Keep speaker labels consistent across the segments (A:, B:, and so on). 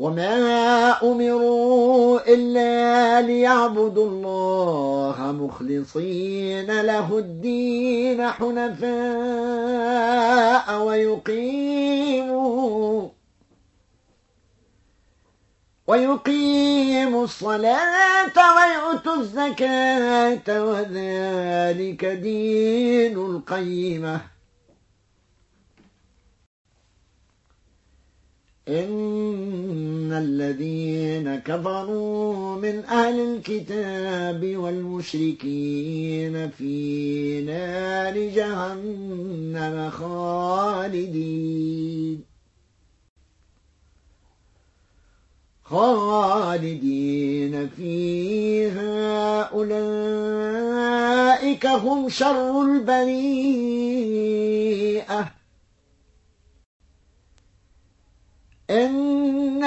A: وما أمروا إلا ليعبدوا الله مخلصين له الدين حنفاء ويقيموا ويقيموا الصلاة ويؤتوا الزكاة وذلك دين القيمة إن الذين كفروا من أهل الكتاب والمشركين في نار جهنم خالدين. خالدين فيها. أولئك هم شر البريئة. إن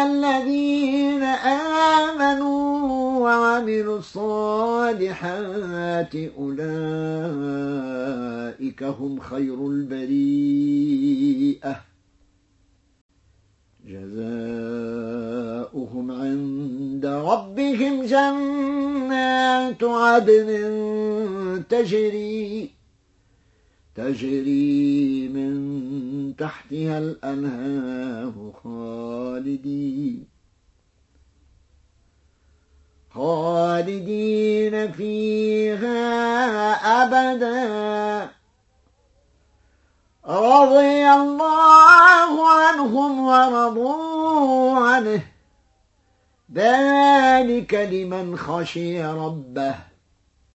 A: الذين آمنوا وعملوا الصالحات أولئك هم خير البريئة. جزاؤهم عند ربهم جنات عدن تجري تجري من تحتها الأنهار خالدين. خالدين فيها أبدا. رضي الله عنهم ورضوا عنه. ذلك لمن خشي ربه.